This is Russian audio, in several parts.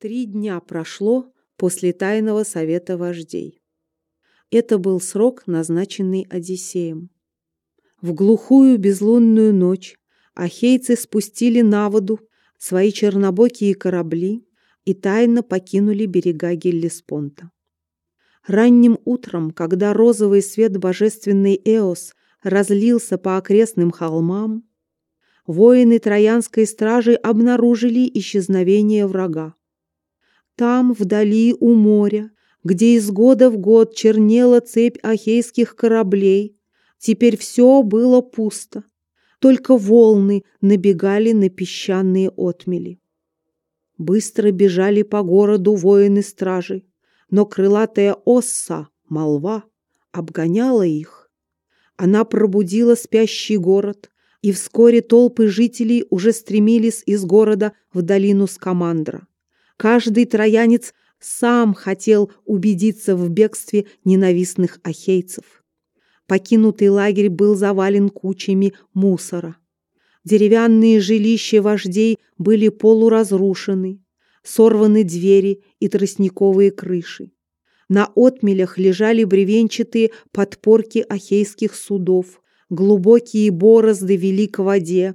Три дня прошло после тайного совета вождей. Это был срок, назначенный Одиссеем. В глухую безлунную ночь ахейцы спустили на воду свои чернобокие корабли и тайно покинули берега Геллеспонта. Ранним утром, когда розовый свет божественный Эос разлился по окрестным холмам, воины Троянской стражи обнаружили исчезновение врага. Там, вдали у моря, где из года в год чернела цепь ахейских кораблей, теперь все было пусто, только волны набегали на песчаные отмели. Быстро бежали по городу воины стражи, но крылатая осса, молва, обгоняла их. Она пробудила спящий город, и вскоре толпы жителей уже стремились из города в долину Скамандра. Каждый троянец сам хотел убедиться в бегстве ненавистных ахейцев. Покинутый лагерь был завален кучами мусора. Деревянные жилища вождей были полуразрушены, сорваны двери и тростниковые крыши. На отмелях лежали бревенчатые подпорки ахейских судов, глубокие борозды вели к воде.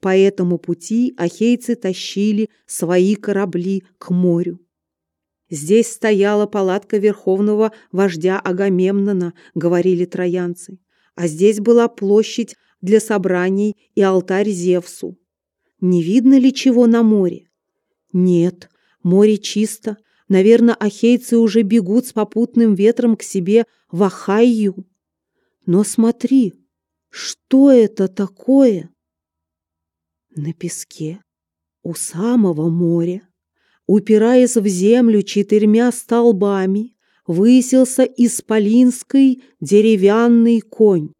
По этому пути ахейцы тащили свои корабли к морю. Здесь стояла палатка верховного вождя Агамемнона, говорили троянцы, а здесь была площадь для собраний и алтарь Зевсу. Не видно ли чего на море? Нет, море чисто. Наверное, ахейцы уже бегут с попутным ветром к себе в Ахайю. Но смотри, что это такое? На песке у самого моря упираясь в землю четырьмя столбами, высился исполинский деревянный конь.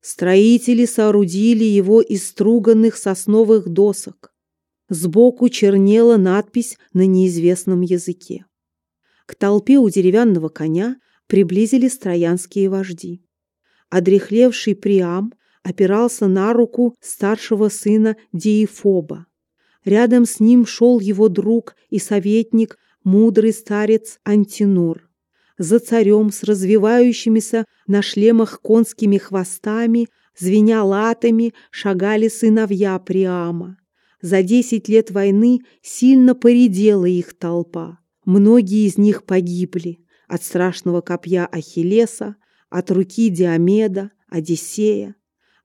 Строители соорудили его из струганных сосновых досок. Сбоку чернела надпись на неизвестном языке. К толпе у деревянного коня приблизились троянские вожди. Одрехлевший Приам опирался на руку старшего сына Диефоба. Рядом с ним шел его друг и советник, мудрый старец Антинор. За царем с развивающимися на шлемах конскими хвостами, звеня латами, шагали сыновья Приама. За десять лет войны сильно поредела их толпа. Многие из них погибли от страшного копья Ахиллеса, от руки Диомеда, Одиссея.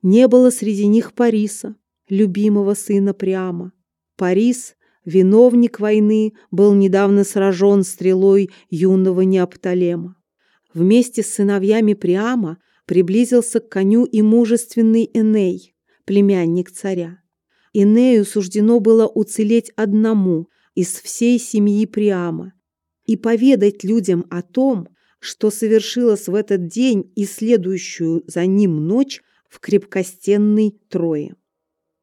Не было среди них Париса, любимого сына Приама. Парис, виновник войны, был недавно сражен стрелой юного Неопталема. Вместе с сыновьями Приама приблизился к коню и мужественный Эней, племянник царя. Энею суждено было уцелеть одному из всей семьи Приама и поведать людям о том, что совершилось в этот день и следующую за ним ночь в крепкостенной Трое.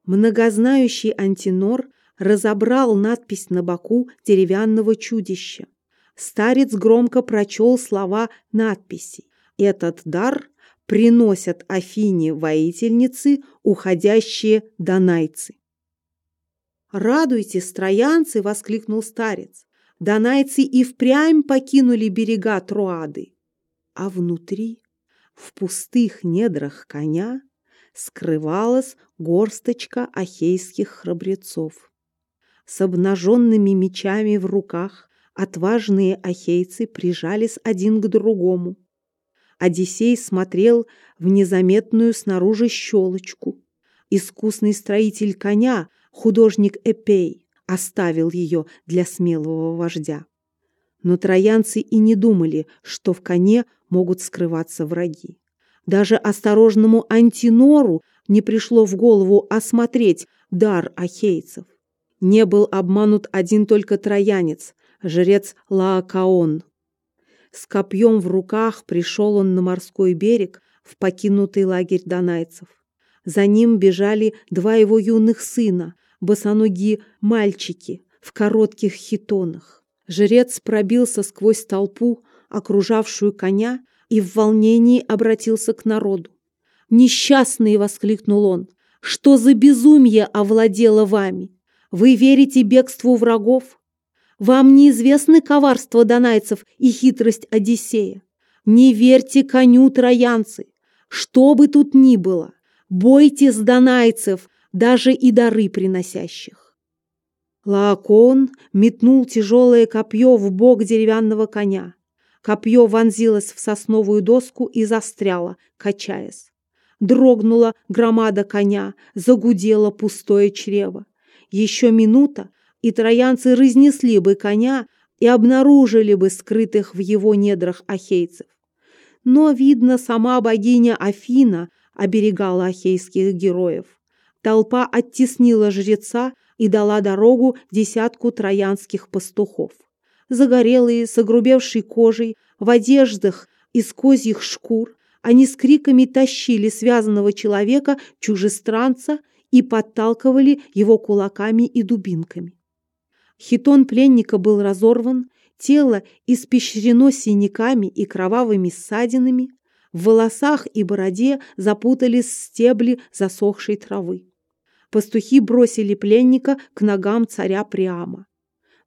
Многознающий Антинор разобрал надпись на боку деревянного чудища. Старец громко прочел слова надписи. Этот дар приносят Афине воительницы, уходящие донайцы. «Радуйтесь, троянцы!» — воскликнул старец. Донайцы и впрямь покинули берега Троады. А внутри, в пустых недрах коня, скрывалась горсточка ахейских храбрецов. С обнаженными мечами в руках отважные ахейцы прижались один к другому. Одиссей смотрел в незаметную снаружи щелочку. Искусный строитель коня, художник Эпей, оставил ее для смелого вождя. Но троянцы и не думали, что в коне могут скрываться враги. Даже осторожному Антинору не пришло в голову осмотреть дар ахейцев не был обманут один только троянец, жрец Лаокаон. С копьем в руках пришел он на морской берег в покинутый лагерь донайцев. За ним бежали два его юных сына, босоногие мальчики в коротких хитонах. Жрец пробился сквозь толпу, окружавшую коня, и в волнении обратился к народу. «Несчастные!» — воскликнул он. «Что за безумие овладело вами? Вы верите бегству врагов? Вам неизвестны коварство донайцев и хитрость Одиссея. Не верьте коню троянцы, что бы тут ни было. Бойтесь донайцев, даже и дары приносящих. Лаокон метнул тяжелое копье в бок деревянного коня. Копье вонзилось в сосновую доску и застряло, качаясь. Дрогнула громада коня, загудело пустое чрево. Еще минута, и троянцы разнесли бы коня и обнаружили бы скрытых в его недрах ахейцев. Но, видно, сама богиня Афина оберегала ахейских героев. Толпа оттеснила жреца и дала дорогу десятку троянских пастухов. Загорелые, с огрубевшей кожей, в одеждах из козьих шкур, они с криками тащили связанного человека, чужестранца, и подталкивали его кулаками и дубинками. Хитон пленника был разорван, тело испещрено синяками и кровавыми ссадинами, в волосах и бороде запутались стебли засохшей травы. Пастухи бросили пленника к ногам царя Приама.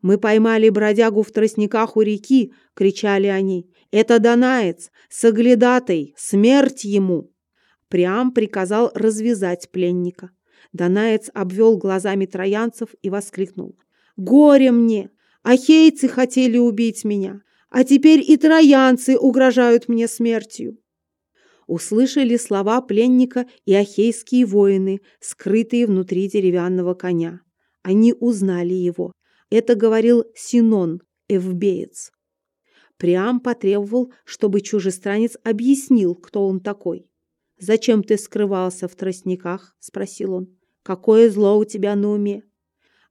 «Мы поймали бродягу в тростниках у реки!» — кричали они. «Это Данаец! Соглядатай! Смерть ему!» Приам приказал развязать пленника. Данаец обвел глазами троянцев и воскликнул. «Горе мне! Ахейцы хотели убить меня, а теперь и троянцы угрожают мне смертью!» Услышали слова пленника и ахейские воины, скрытые внутри деревянного коня. Они узнали его. Это говорил Синон, эвбеец. Приам потребовал, чтобы чужестранец объяснил, кто он такой. «Зачем ты скрывался в тростниках?» – спросил он. «Какое зло у тебя на уме?»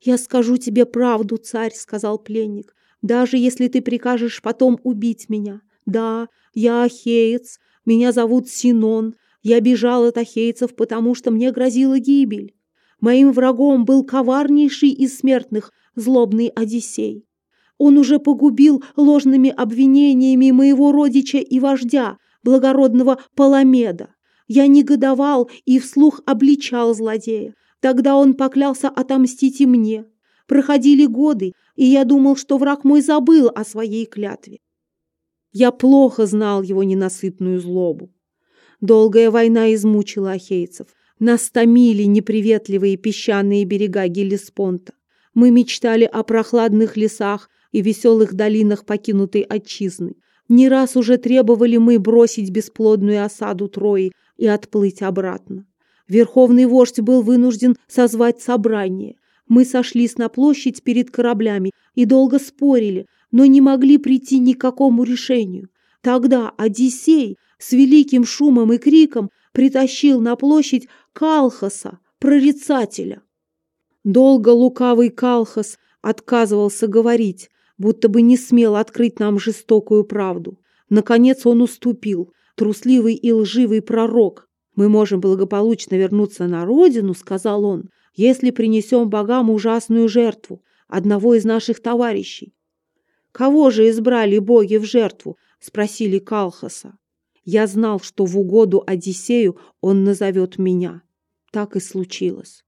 «Я скажу тебе правду, царь», – сказал пленник, «даже если ты прикажешь потом убить меня. Да, я ахеец, меня зовут Синон. Я бежал от ахейцев, потому что мне грозила гибель. Моим врагом был коварнейший из смертных, злобный Одиссей. Он уже погубил ложными обвинениями моего родича и вождя, благородного Паламеда. Я негодовал и вслух обличал злодея. Тогда он поклялся отомстить и мне. Проходили годы, и я думал, что враг мой забыл о своей клятве. Я плохо знал его ненасытную злобу. Долгая война измучила ахейцев. Нас томили неприветливые песчаные берега Гелеспонта. Мы мечтали о прохладных лесах и веселых долинах покинутой отчизны. Не раз уже требовали мы бросить бесплодную осаду Трои и отплыть обратно. Верховный вождь был вынужден созвать собрание. Мы сошлись на площадь перед кораблями и долго спорили, но не могли прийти ни к какому решению. Тогда Одиссей с великим шумом и криком притащил на площадь Калхаса, прорицателя. Долго лукавый Калхас отказывался говорить, будто бы не смел открыть нам жестокую правду. Наконец он уступил, трусливый и лживый пророк. «Мы можем благополучно вернуться на родину», — сказал он, «если принесем богам ужасную жертву, одного из наших товарищей. «Кого же избрали боги в жертву?» — спросили Калхаса. Я знал, что в угоду Одиссею он назовет меня. Так и случилось.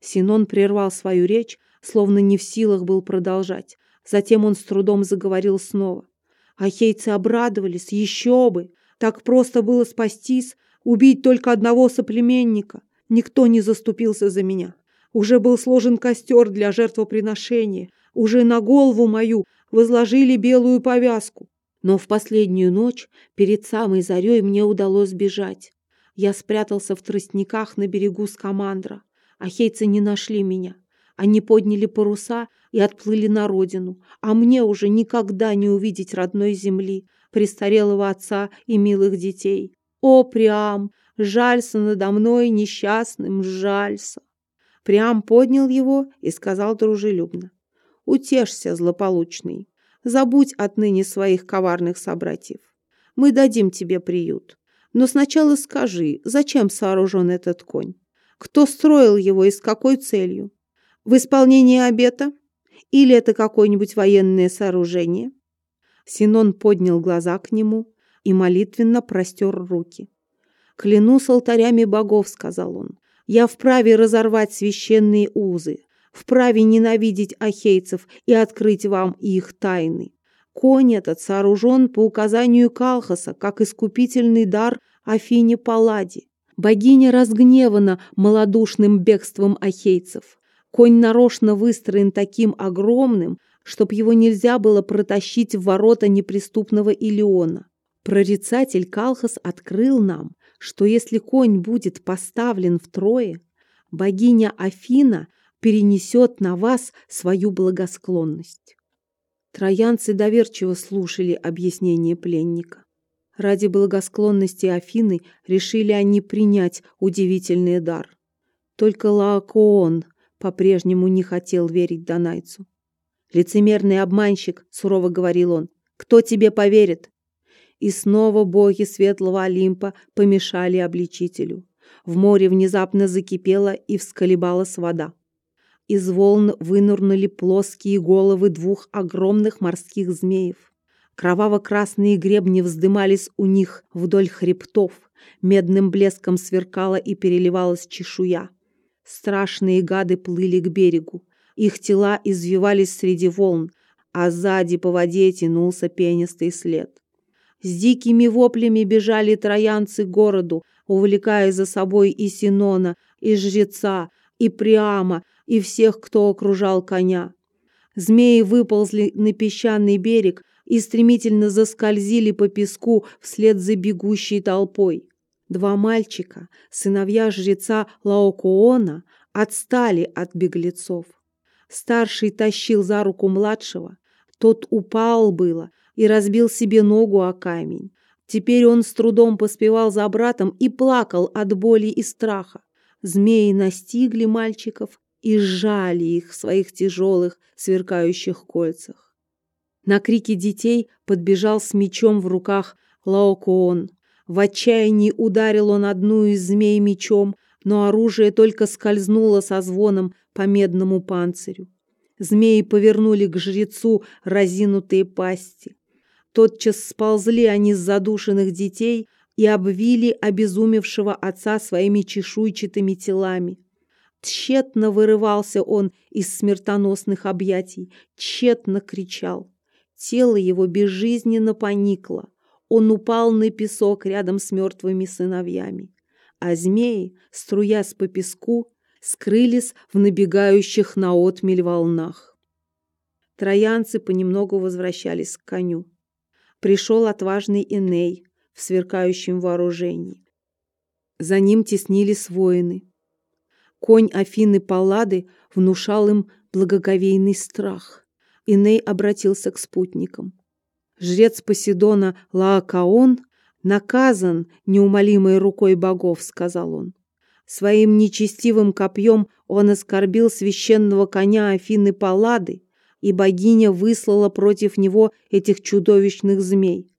Синон прервал свою речь, словно не в силах был продолжать. Затем он с трудом заговорил снова. Ахейцы обрадовались, еще бы! Так просто было спастись, убить только одного соплеменника. Никто не заступился за меня. Уже был сложен костер для жертвоприношения. Уже на голову мою возложили белую повязку. Но в последнюю ночь, перед самой зарей, мне удалось бежать. Я спрятался в тростниках на берегу Скамандра. Ахейцы не нашли меня. Они подняли паруса и отплыли на родину, а мне уже никогда не увидеть родной земли, престарелого отца и милых детей. О, Приам, жалься надо мной несчастным, жалься. Приам поднял его и сказал дружелюбно. Утешься, злополучный. Забудь отныне своих коварных собратьев. Мы дадим тебе приют. Но сначала скажи, зачем сооружен этот конь? Кто строил его и с какой целью? В исполнении обета? Или это какое-нибудь военное сооружение? Синон поднял глаза к нему и молитвенно простер руки. «Клянусь алтарями богов», — сказал он, — «я вправе разорвать священные узы, вправе ненавидеть ахейцев и открыть вам их тайны. Конь этот сооружен по указанию Калхаса, как искупительный дар Афине Палладе. Богиня разгневана малодушным бегством ахейцев. Конь нарочно выстроен таким огромным, чтоб его нельзя было протащить в ворота неприступного Илиона. Прорицатель Калхас открыл нам, что если конь будет поставлен втрое, богиня Афина перенесет на вас свою благосклонность. Троянцы доверчиво слушали объяснение пленника. Ради благосклонности Афины решили они принять удивительный дар. Только Лаокоон по-прежнему не хотел верить Донайцу. «Лицемерный обманщик», — сурово говорил он, — «кто тебе поверит?» И снова боги светлого Олимпа помешали обличителю. В море внезапно закипела и всколебалась вода. Из волн вынурнули плоские головы двух огромных морских змеев. Кроваво-красные гребни вздымались у них вдоль хребтов, медным блеском сверкала и переливалась чешуя. Страшные гады плыли к берегу. Их тела извивались среди волн, а сзади по воде тянулся пенистый след. С дикими воплями бежали троянцы к городу, увлекая за собой и Синона, и жреца, и Приама, и всех, кто окружал коня. Змеи выползли на песчаный берег и стремительно заскользили по песку вслед за бегущей толпой. Два мальчика, сыновья жреца Лаокоона, отстали от беглецов. Старший тащил за руку младшего. Тот упал было, и разбил себе ногу о камень. Теперь он с трудом поспевал за братом и плакал от боли и страха. Змеи настигли мальчиков и сжали их в своих тяжелых, сверкающих кольцах. На крики детей подбежал с мечом в руках Лаокоон. В отчаянии ударил он одну из змей мечом, но оружие только скользнуло со звоном по медному панцирю. Змеи повернули к жрецу разинутые пасти. Тотчас сползли они с задушенных детей и обвили обезумевшего отца своими чешуйчатыми телами. Тщетно вырывался он из смертоносных объятий, тщетно кричал. Тело его безжизненно поникло. Он упал на песок рядом с мертвыми сыновьями. А змеи, струясь по песку, скрылись в набегающих на отмель волнах. Троянцы понемногу возвращались к коню пришел отважный Эней в сверкающем вооружении. За ним теснились воины. Конь Афины Паллады внушал им благоговейный страх. Иней обратился к спутникам. Жрец Посейдона Лаокаон наказан неумолимой рукой богов, сказал он. Своим нечестивым копьем он оскорбил священного коня Афины Паллады и богиня выслала против него этих чудовищных змей.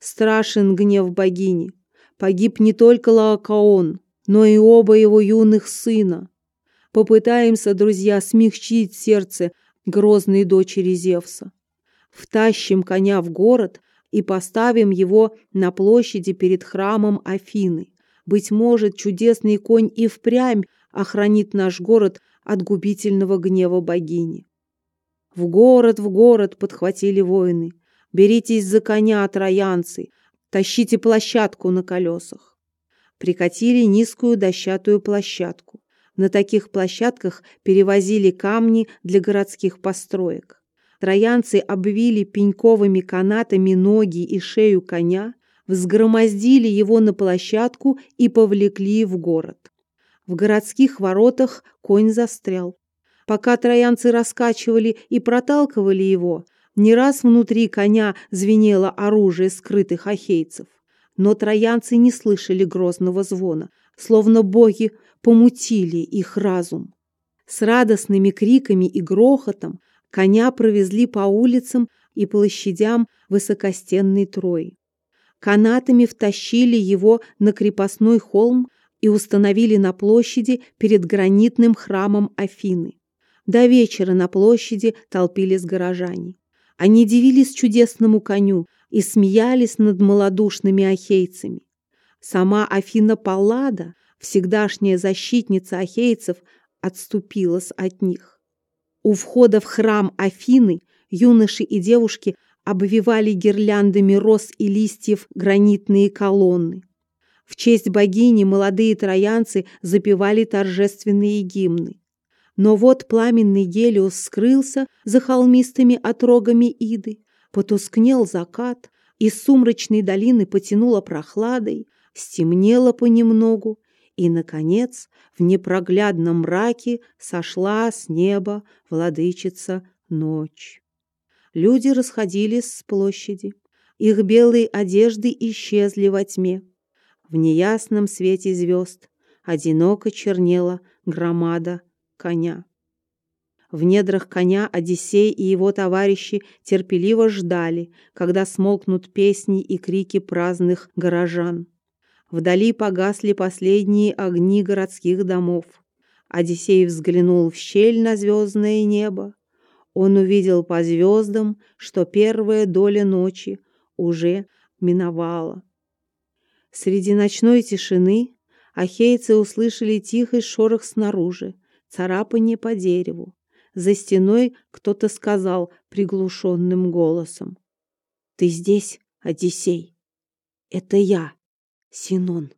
Страшен гнев богини. Погиб не только Лаокаон, но и оба его юных сына. Попытаемся, друзья, смягчить сердце грозной дочери Зевса. Втащим коня в город и поставим его на площади перед храмом Афины. Быть может, чудесный конь и впрямь охранит наш город от губительного гнева богини. В город, в город подхватили воины. Беритесь за коня, троянцы, тащите площадку на колесах. Прикатили низкую дощатую площадку. На таких площадках перевозили камни для городских построек. Троянцы обвили пеньковыми канатами ноги и шею коня, взгромоздили его на площадку и повлекли в город. В городских воротах конь застрял. Пока троянцы раскачивали и проталкивали его, не раз внутри коня звенело оружие скрытых ахейцев. Но троянцы не слышали грозного звона, словно боги помутили их разум. С радостными криками и грохотом коня провезли по улицам и площадям высокостенной Трои. Канатами втащили его на крепостной холм и установили на площади перед гранитным храмом Афины. До вечера на площади толпились горожане. Они дивились чудесному коню и смеялись над малодушными ахейцами. Сама Афина Паллада, всегдашняя защитница ахейцев, отступилась от них. У входа в храм Афины юноши и девушки обвивали гирляндами роз и листьев гранитные колонны. В честь богини молодые троянцы запевали торжественные гимны. Но вот пламенный Гелиос скрылся за холмистыми отрогами Иды, потускнел закат, из сумрачной долины потянуло прохладой, стемнело понемногу, и, наконец, в непроглядном мраке сошла с неба владычица ночь. Люди расходились с площади. Их белые одежды исчезли во тьме. В неясном свете звезд одиноко чернела громада коня. В недрах коня Одиссей и его товарищи терпеливо ждали, когда смолкнут песни и крики праздных горожан. Вдали погасли последние огни городских домов. Одиссей взглянул в щель на звездное небо. Он увидел по звездам, что первая доля ночи уже миновала. Среди ночной тишины ахейцы услышали тихий шорох снаружи, царапание по дереву. За стеной кто-то сказал приглушенным голосом. «Ты здесь, Одиссей? Это я, Синон».